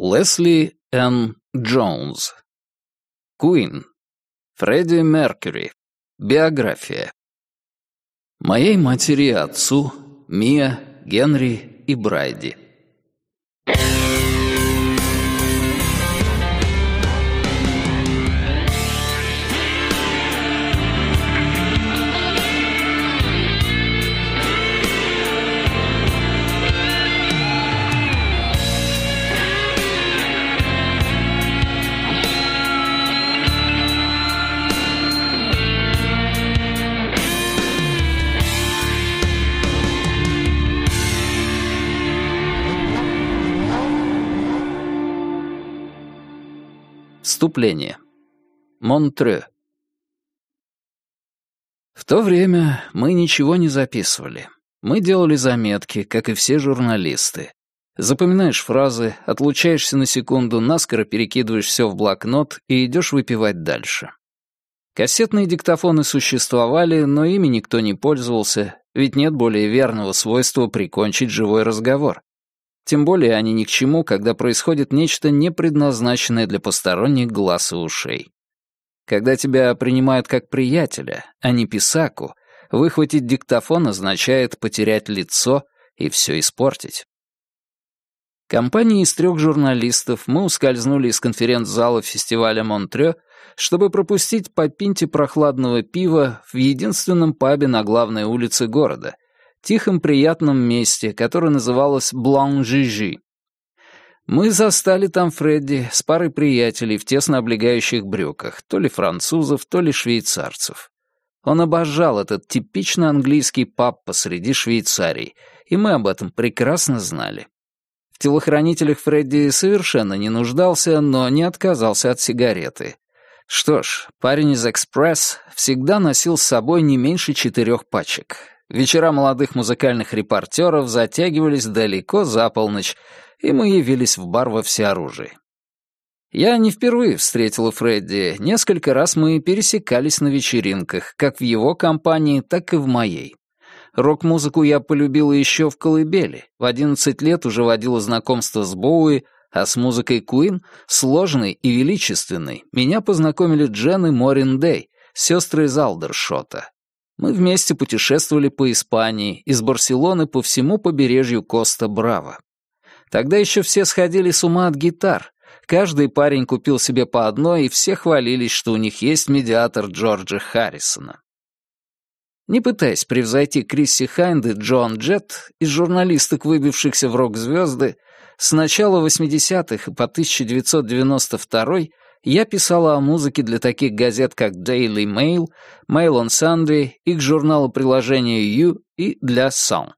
Лесли Н. Джонс. Куин. Фредди Меркьюри. Биография. Моей матери и отцу, Мия, Генри и Брайди. Вступление. Монтрeux. В то время мы ничего не записывали. Мы делали заметки, как и все журналисты. Запоминаешь фразы, отлучаешься на секунду, наскоро перекидываешь все в блокнот и идешь выпивать дальше. Кассетные диктофоны существовали, но ими никто не пользовался, ведь нет более верного свойства прикончить живой разговор. Тем более они ни к чему, когда происходит нечто не предназначенное для посторонних глаз и ушей. Когда тебя принимают как приятеля, а не писаку, выхватить диктофон означает потерять лицо и все испортить. Компанией из трех журналистов мы ускользнули из конференц-зала фестиваля Монтрё, чтобы пропустить по пинте прохладного пива в единственном пабе на главной улице города — тихом приятном месте, которое называлось Блан-Жижи. Мы застали там Фредди с парой приятелей в тесно облегающих брюках, то ли французов, то ли швейцарцев. Он обожал этот типично английский паб посреди Швейцарии, и мы об этом прекрасно знали. В телохранителях Фредди совершенно не нуждался, но не отказался от сигареты. Что ж, парень из «Экспресс» всегда носил с собой не меньше четырех пачек. Вечера молодых музыкальных репортеров затягивались далеко за полночь, и мы явились в бар во всеоружии. Я не впервые встретила Фредди, несколько раз мы пересекались на вечеринках, как в его компании, так и в моей. Рок-музыку я полюбила еще в колыбели, в 11 лет уже водила знакомство с Боуи, а с музыкой Куин, сложной и величественной, меня познакомили Джен и Морин Дэй, сестры из Алдершота. Мы вместе путешествовали по Испании, из Барселоны по всему побережью Коста-Браво. Тогда еще все сходили с ума от гитар. Каждый парень купил себе по одной, и все хвалились, что у них есть медиатор Джорджа Харрисона. Не пытаясь превзойти Крисси Хайнд и Джон Джетт, из журналисток, выбившихся в рок-звезды, с начала 80-х и по 1992 я писала о музыке для таких газет, как Daily Mail, Mail on Sunday, их журнала приложения You и для Song.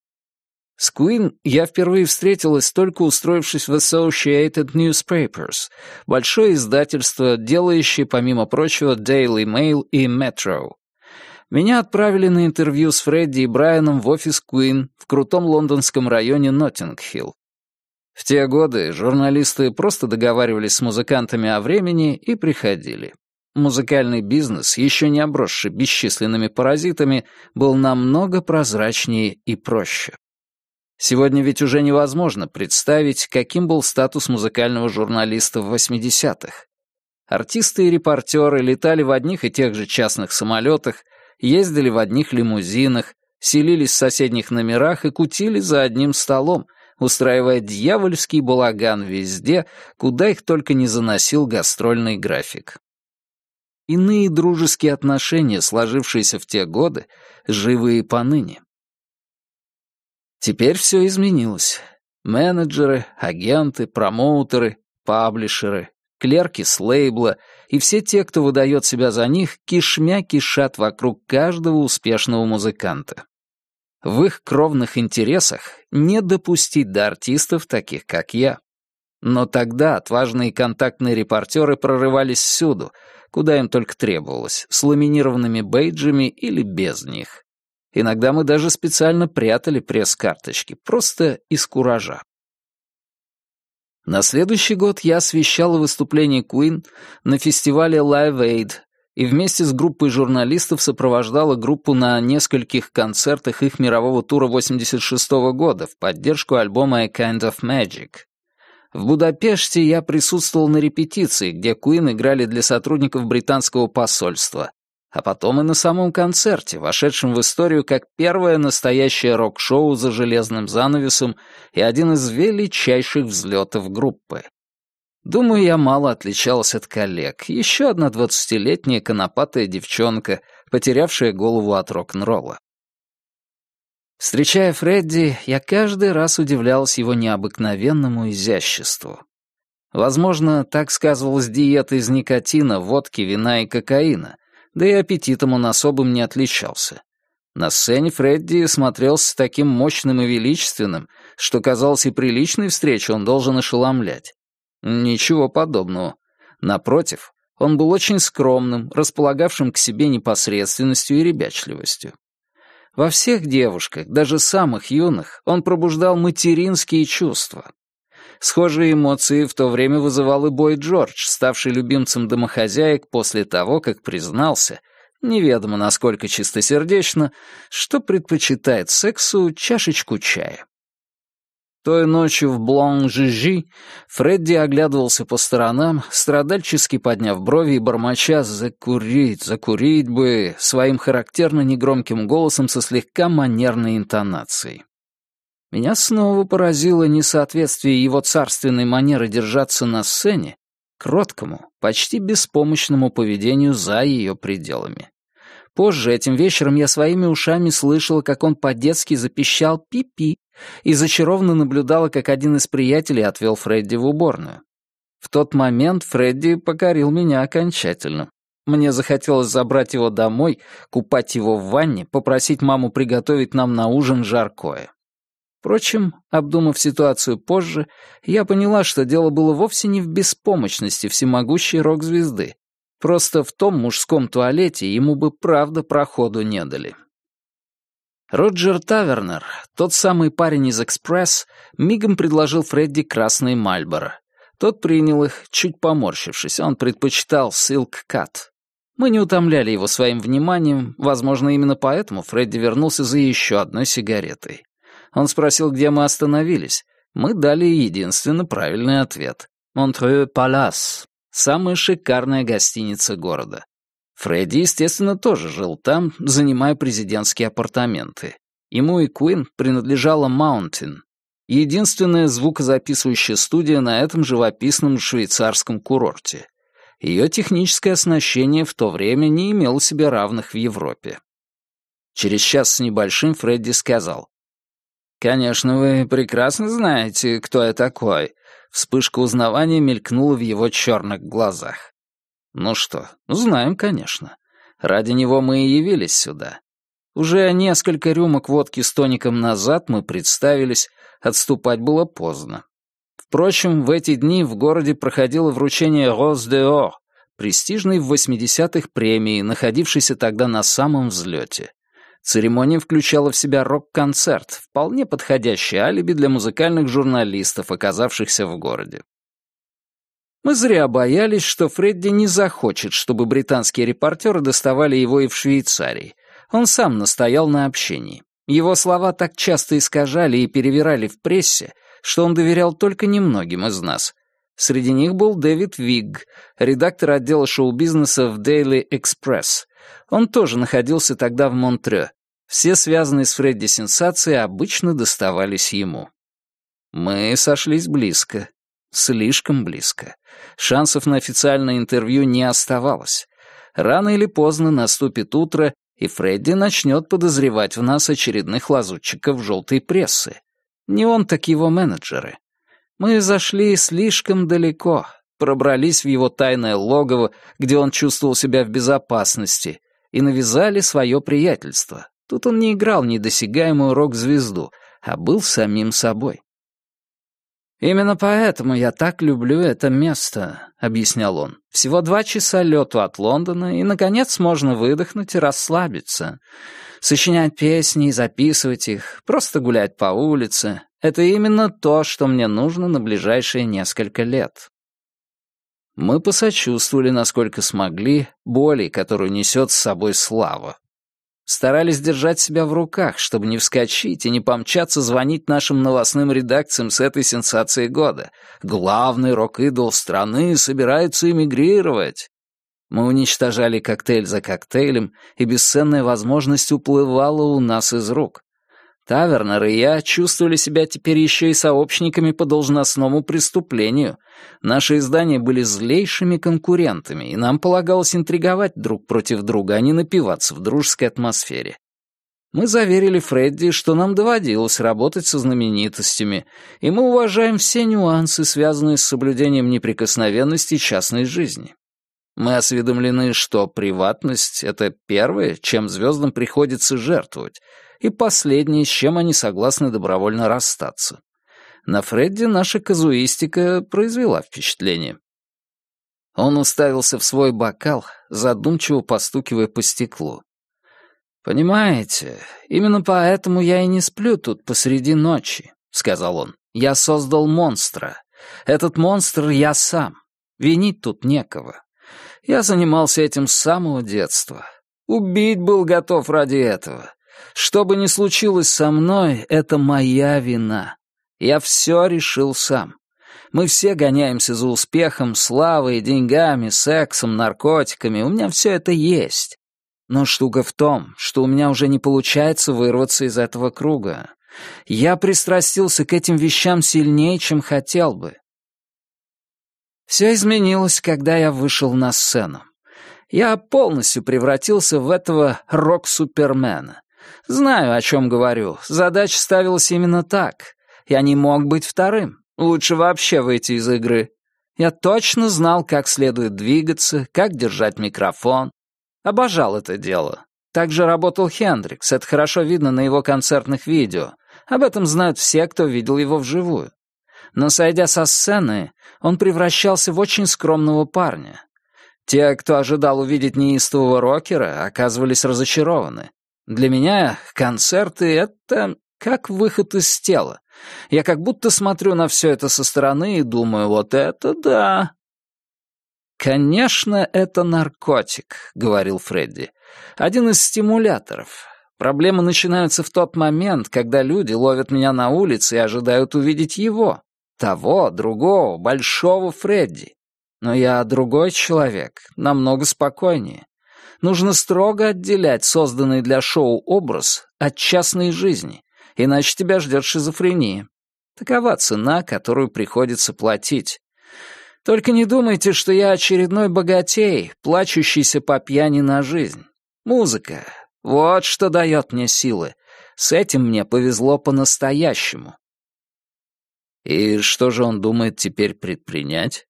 С Queen я впервые встретилась, только устроившись в Associated Newspapers, большое издательство, делающее, помимо прочего, Daily Mail и Metro. Меня отправили на интервью с Фредди и Брайаном в офис Queen в крутом лондонском районе Ноттинг-Хилл. В те годы журналисты просто договаривались с музыкантами о времени и приходили. Музыкальный бизнес, еще не обросший бесчисленными паразитами, был намного прозрачнее и проще. Сегодня ведь уже невозможно представить, каким был статус музыкального журналиста в 80-х. Артисты и репортеры летали в одних и тех же частных самолетах, ездили в одних лимузинах, селились в соседних номерах и кутили за одним столом — устраивая дьявольский балаган везде, куда их только не заносил гастрольный график. Иные дружеские отношения, сложившиеся в те годы, живы и поныне. Теперь все изменилось. Менеджеры, агенты, промоутеры, паблишеры, клерки с лейбла и все те, кто выдает себя за них, кишмя кишат вокруг каждого успешного музыканта. В их кровных интересах не допустить до артистов таких, как я. Но тогда отважные контактные репортеры прорывались всюду, куда им только требовалось, с ламинированными бейджами или без них. Иногда мы даже специально прятали пресс-карточки, просто из куража. На следующий год я освещала выступление Queen на фестивале Live Aid и вместе с группой журналистов сопровождала группу на нескольких концертах их мирового тура 86 -го года в поддержку альбома A Kind of Magic. В Будапеште я присутствовал на репетиции, где Куин играли для сотрудников британского посольства, а потом и на самом концерте, вошедшем в историю как первое настоящее рок-шоу за железным занавесом и один из величайших взлетов группы. Думаю, я мало отличалась от коллег. Еще одна двадцатилетняя конопатая девчонка, потерявшая голову от рок-н-ролла. Встречая Фредди, я каждый раз удивлялась его необыкновенному изяществу. Возможно, так сказывалась диета из никотина, водки, вина и кокаина, да и аппетитом он особым не отличался. На сцене Фредди смотрелся таким мощным и величественным, что казалось и приличной встрече он должен ошеломлять. Ничего подобного. Напротив, он был очень скромным, располагавшим к себе непосредственностью и ребячливостью. Во всех девушках, даже самых юных, он пробуждал материнские чувства. Схожие эмоции в то время вызывал и Бой Джордж, ставший любимцем домохозяек после того, как признался, неведомо насколько чистосердечно, что предпочитает сексу чашечку чая. Той ночью в Блан-Жижи Фредди оглядывался по сторонам, страдальчески подняв брови и бормоча «закурить, закурить бы» своим характерно негромким голосом со слегка манерной интонацией. Меня снова поразило несоответствие его царственной манеры держаться на сцене кроткому, почти беспомощному поведению за ее пределами. Позже этим вечером я своими ушами слышала, как он по-детски запищал «пи-пи», и зачарованно наблюдала, как один из приятелей отвел Фредди в уборную. В тот момент Фредди покорил меня окончательно. Мне захотелось забрать его домой, купать его в ванне, попросить маму приготовить нам на ужин жаркое. Впрочем, обдумав ситуацию позже, я поняла, что дело было вовсе не в беспомощности всемогущей рок-звезды. Просто в том мужском туалете ему бы правда проходу не дали. Роджер Тавернер, тот самый парень из «Экспресс», мигом предложил Фредди красные Мальборо. Тот принял их, чуть поморщившись, он предпочитал Silk Cut. Мы не утомляли его своим вниманием, возможно, именно поэтому Фредди вернулся за еще одной сигаретой. Он спросил, где мы остановились. Мы дали единственно правильный ответ. «Монтрeux Палас», самая шикарная гостиница города. Фредди, естественно, тоже жил там, занимая президентские апартаменты. Ему и Куин принадлежала Маунтин, единственная звукозаписывающая студия на этом живописном швейцарском курорте. Ее техническое оснащение в то время не имело себе равных в Европе. Через час с небольшим Фредди сказал. «Конечно, вы прекрасно знаете, кто я такой». Вспышка узнавания мелькнула в его черных глазах. Ну что, знаем, конечно. Ради него мы и явились сюда. Уже несколько рюмок водки с тоником назад мы представились, отступать было поздно. Впрочем, в эти дни в городе проходило вручение «Роз де Ор», престижной в 80-х премии, находившейся тогда на самом взлете. Церемония включала в себя рок-концерт, вполне подходящий алиби для музыкальных журналистов, оказавшихся в городе. Мы зря боялись, что Фредди не захочет, чтобы британские репортеры доставали его и в Швейцарии. Он сам настоял на общении. Его слова так часто искажали и перевирали в прессе, что он доверял только немногим из нас. Среди них был Дэвид Вигг, редактор отдела шоу-бизнеса в Daily Express. Он тоже находился тогда в Монтре. Все связанные с Фредди сенсации обычно доставались ему. Мы сошлись близко, Слишком близко. Шансов на официальное интервью не оставалось. Рано или поздно наступит утро, и Фредди начнет подозревать в нас очередных лазутчиков желтой прессы. Не он, так его менеджеры. Мы зашли слишком далеко, пробрались в его тайное логово, где он чувствовал себя в безопасности, и навязали свое приятельство. Тут он не играл недосягаемую рок-звезду, а был самим собой. «Именно поэтому я так люблю это место», — объяснял он. «Всего два часа лету от Лондона, и, наконец, можно выдохнуть и расслабиться. Сочинять песни и записывать их, просто гулять по улице — это именно то, что мне нужно на ближайшие несколько лет». Мы посочувствовали, насколько смогли, боли, которую несет с собой слава. Старались держать себя в руках, чтобы не вскочить и не помчаться звонить нашим новостным редакциям с этой сенсацией года. Главный рок-идол страны собирается эмигрировать. Мы уничтожали коктейль за коктейлем, и бесценная возможность уплывала у нас из рук. Тавернер и я чувствовали себя теперь еще и сообщниками по должностному преступлению. Наши издания были злейшими конкурентами, и нам полагалось интриговать друг против друга, а не напиваться в дружеской атмосфере. Мы заверили Фредди, что нам доводилось работать со знаменитостями, и мы уважаем все нюансы, связанные с соблюдением неприкосновенности частной жизни. Мы осведомлены, что приватность — это первое, чем звездам приходится жертвовать, и последнее, с чем они согласны добровольно расстаться. На Фредди наша казуистика произвела впечатление. Он уставился в свой бокал, задумчиво постукивая по стеклу. «Понимаете, именно поэтому я и не сплю тут посреди ночи», — сказал он. «Я создал монстра. Этот монстр я сам. Винить тут некого. Я занимался этим с самого детства. Убить был готов ради этого. Что бы ни случилось со мной, это моя вина. Я все решил сам. Мы все гоняемся за успехом, славой, деньгами, сексом, наркотиками. У меня все это есть. Но штука в том, что у меня уже не получается вырваться из этого круга. Я пристрастился к этим вещам сильнее, чем хотел бы. Все изменилось, когда я вышел на сцену. Я полностью превратился в этого рок-супермена. Знаю, о чем говорю. Задача ставилась именно так. Я не мог быть вторым. Лучше вообще выйти из игры. Я точно знал, как следует двигаться, как держать микрофон. Обожал это дело. Так же работал Хендрикс, это хорошо видно на его концертных видео. Об этом знают все, кто видел его вживую но, сойдя со сцены, он превращался в очень скромного парня. Те, кто ожидал увидеть неистового рокера, оказывались разочарованы. Для меня концерты — это как выход из тела. Я как будто смотрю на все это со стороны и думаю, вот это да. «Конечно, это наркотик», — говорил Фредди. «Один из стимуляторов. Проблемы начинаются в тот момент, когда люди ловят меня на улице и ожидают увидеть его. Того, другого, большого Фредди. Но я другой человек, намного спокойнее. Нужно строго отделять созданный для шоу образ от частной жизни, иначе тебя ждет шизофрения. Такова цена, которую приходится платить. Только не думайте, что я очередной богатей, плачущийся по пьяни на жизнь. Музыка — вот что дает мне силы. С этим мне повезло по-настоящему. И что же он думает теперь предпринять?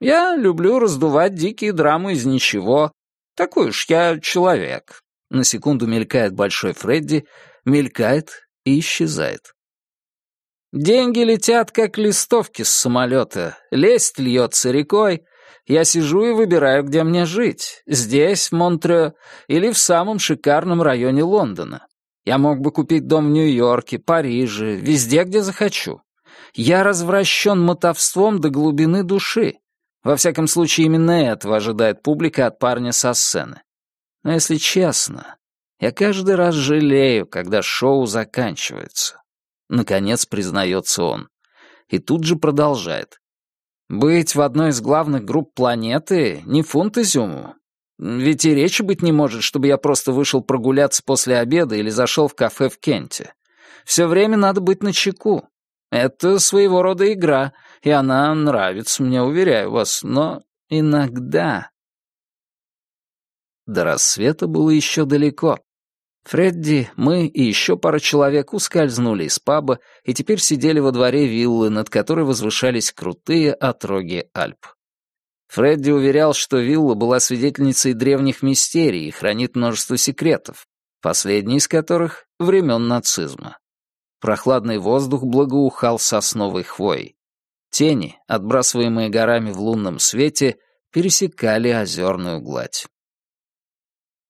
Я люблю раздувать дикие драмы из ничего. Такой уж я человек. На секунду мелькает большой Фредди, мелькает и исчезает. Деньги летят, как листовки с самолета. Лесть льется рекой. Я сижу и выбираю, где мне жить. Здесь, в Монтрео, или в самом шикарном районе Лондона. Я мог бы купить дом в Нью-Йорке, Париже, везде, где захочу. Я развращен мотовством до глубины души. Во всяком случае, именно этого ожидает публика от парня со сцены. Но если честно, я каждый раз жалею, когда шоу заканчивается. Наконец признается он. И тут же продолжает. Быть в одной из главных групп планеты — не фунт изюму. Ведь и речи быть не может, чтобы я просто вышел прогуляться после обеда или зашел в кафе в Кенте. Все время надо быть начеку. Это своего рода игра, и она нравится мне, уверяю вас, но иногда... До рассвета было еще далеко. Фредди, мы и еще пара человек ускользнули из паба и теперь сидели во дворе виллы, над которой возвышались крутые отроги Альп. Фредди уверял, что вилла была свидетельницей древних мистерий и хранит множество секретов, последний из которых — времен нацизма. Прохладный воздух благоухал сосновой хвоей. Тени, отбрасываемые горами в лунном свете, пересекали озерную гладь.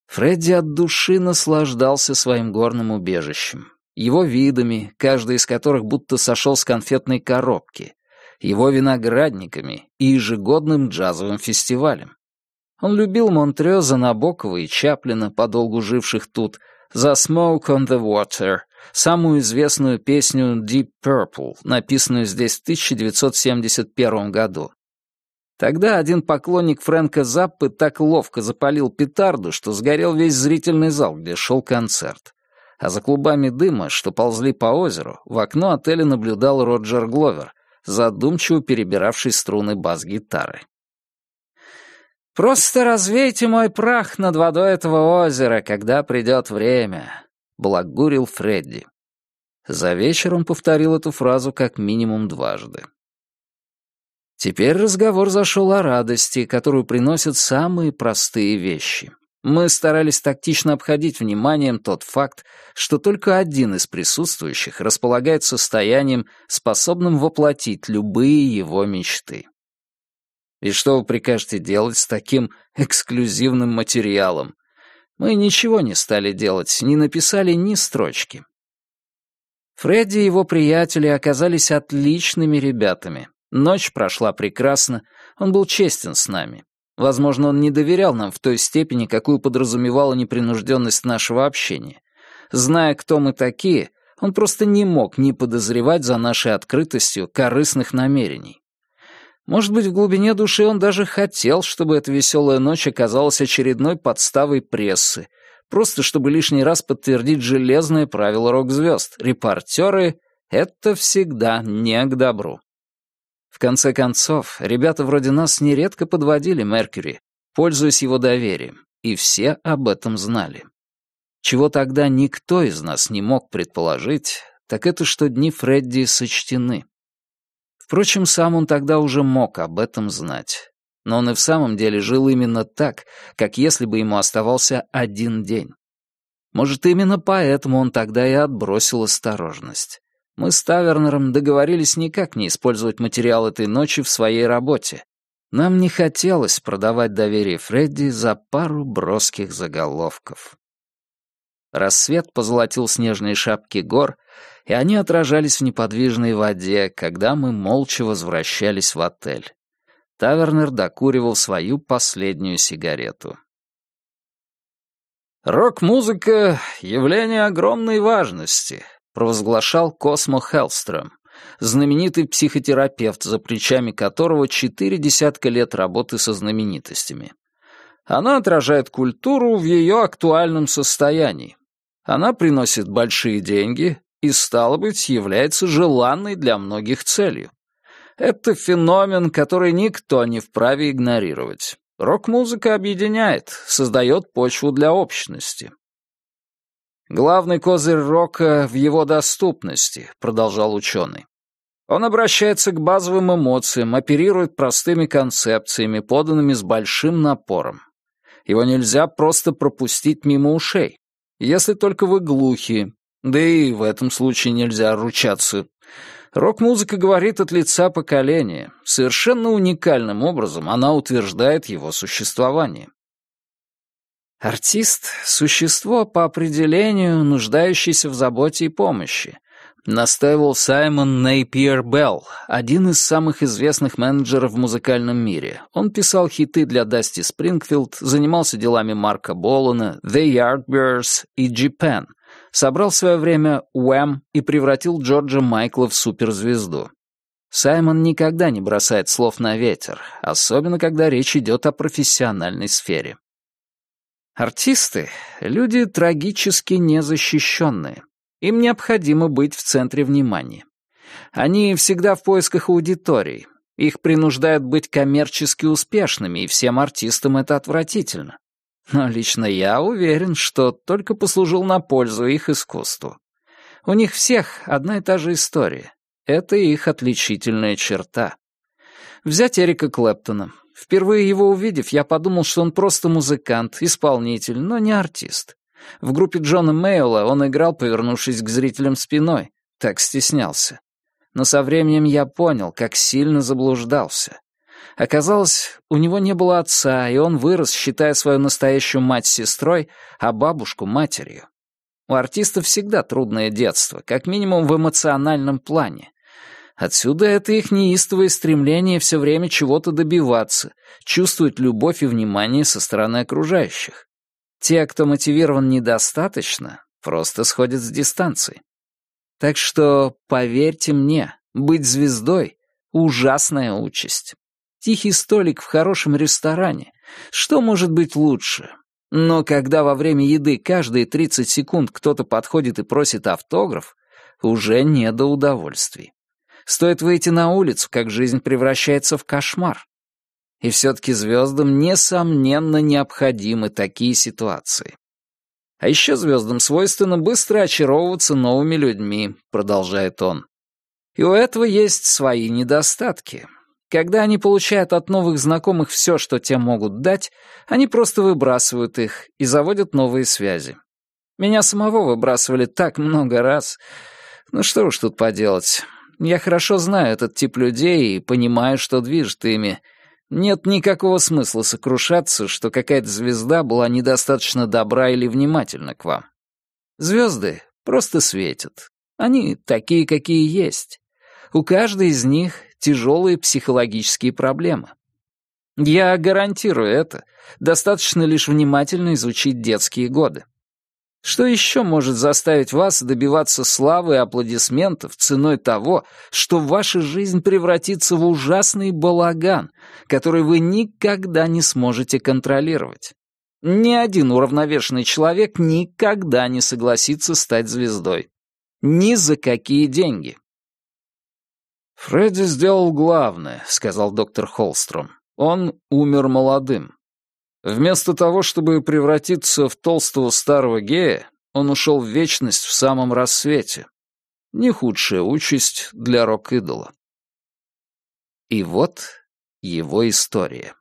Фредди от души наслаждался своим горным убежищем, его видами, каждый из которых будто сошел с конфетной коробки, его виноградниками и ежегодным джазовым фестивалем. Он любил Монтрё за Набокова и Чаплина, подолгу живших тут, за «Smoke on the Water», самую известную песню «Deep Purple», написанную здесь в 1971 году. Тогда один поклонник Фрэнка Заппы так ловко запалил петарду, что сгорел весь зрительный зал, где шел концерт. А за клубами дыма, что ползли по озеру, в окно отеля наблюдал Роджер Гловер, задумчиво перебиравший струны бас-гитары. «Просто развейте мой прах над водой этого озера, когда придет время», — благурил Фредди. За вечер он повторил эту фразу как минимум дважды. Теперь разговор зашел о радости, которую приносят самые простые вещи. Мы старались тактично обходить вниманием тот факт, что только один из присутствующих располагает состоянием, способным воплотить любые его мечты. И что вы прикажете делать с таким эксклюзивным материалом? Мы ничего не стали делать, не написали ни строчки. Фредди и его приятели оказались отличными ребятами, Ночь прошла прекрасно, он был честен с нами. Возможно, он не доверял нам в той степени, какую подразумевала непринужденность нашего общения. Зная, кто мы такие, он просто не мог не подозревать за нашей открытостью корыстных намерений. Может быть, в глубине души он даже хотел, чтобы эта веселая ночь оказалась очередной подставой прессы, просто чтобы лишний раз подтвердить железное правило рок-звезд. Репортеры — это всегда не к добру. В конце концов, ребята вроде нас нередко подводили Меркьюри, пользуясь его доверием, и все об этом знали. Чего тогда никто из нас не мог предположить, так это что дни Фредди сочтены. Впрочем, сам он тогда уже мог об этом знать. Но он и в самом деле жил именно так, как если бы ему оставался один день. Может, именно поэтому он тогда и отбросил осторожность. Мы с Тавернером договорились никак не использовать материал этой ночи в своей работе. Нам не хотелось продавать доверие Фредди за пару броских заголовков. Рассвет позолотил снежные шапки гор, и они отражались в неподвижной воде, когда мы молча возвращались в отель. Тавернер докуривал свою последнюю сигарету. «Рок-музыка — явление огромной важности», провозглашал Космо Хеллстрöm, знаменитый психотерапевт, за плечами которого четыре десятка лет работы со знаменитостями. Она отражает культуру в ее актуальном состоянии. Она приносит большие деньги и, стало быть, является желанной для многих целью. Это феномен, который никто не вправе игнорировать. Рок-музыка объединяет, создает почву для общности. Главный козырь рока в его доступности, продолжал ученый. Он обращается к базовым эмоциям, оперирует простыми концепциями, поданными с большим напором. Его нельзя просто пропустить мимо ушей. Если только вы глухи, да и в этом случае нельзя ручаться. Рок-музыка говорит от лица поколения. Совершенно уникальным образом она утверждает его существование. Артист — существо по определению, нуждающееся в заботе и помощи, настаивал Саймон Нейпиер Белл, один из самых известных менеджеров в музыкальном мире. Он писал хиты для Дасти Спрингфилд, занимался делами Марка Болана, The Yardbirds и Japan, собрал в свое время Уэм и превратил Джорджа Майкла в суперзвезду. Саймон никогда не бросает слов на ветер, особенно когда речь идет о профессиональной сфере. Артисты — люди трагически незащищенные. Им необходимо быть в центре внимания. Они всегда в поисках аудитории. Их принуждают быть коммерчески успешными, и всем артистам это отвратительно. Но лично я уверен, что только послужил на пользу их искусству. У них всех одна и та же история. Это их отличительная черта. Взять Эрика Клэптона. Впервые его увидев, я подумал, что он просто музыкант, исполнитель, но не артист. В группе Джона Мейла он играл, повернувшись к зрителям спиной. Так стеснялся. Но со временем я понял, как сильно заблуждался. Оказалось, у него не было отца, и он вырос, считая свою настоящую мать сестрой, а бабушку матерью. У артиста всегда трудное детство, как минимум в эмоциональном плане. Отсюда это их неистовое стремление все время чего-то добиваться, чувствовать любовь и внимание со стороны окружающих. Те, кто мотивирован недостаточно, просто сходят с дистанции. Так что, поверьте мне, быть звездой — ужасная участь. Тихий столик в хорошем ресторане. Что может быть лучше? Но когда во время еды каждые 30 секунд кто-то подходит и просит автограф, уже не до удовольствий. Стоит выйти на улицу, как жизнь превращается в кошмар. И все-таки звездам, несомненно, необходимы такие ситуации. А еще звездам свойственно быстро очаровываться новыми людьми, продолжает он. И у этого есть свои недостатки. Когда они получают от новых знакомых все, что те могут дать, они просто выбрасывают их и заводят новые связи. Меня самого выбрасывали так много раз. Ну что уж тут поделать. Я хорошо знаю этот тип людей и понимаю, что движет ими. Нет никакого смысла сокрушаться, что какая-то звезда была недостаточно добра или внимательна к вам. Звезды просто светят. Они такие, какие есть. У каждой из них тяжелые психологические проблемы. Я гарантирую это. Достаточно лишь внимательно изучить детские годы. Что еще может заставить вас добиваться славы и аплодисментов ценой того, что ваша жизнь превратится в ужасный балаган, который вы никогда не сможете контролировать? Ни один уравновешенный человек никогда не согласится стать звездой. Ни за какие деньги. «Фредди сделал главное», — сказал доктор Холстром. «Он умер молодым. Вместо того, чтобы превратиться в толстого старого гея, он ушел в вечность в самом рассвете. Не худшая участь для рок-идола. И вот его история.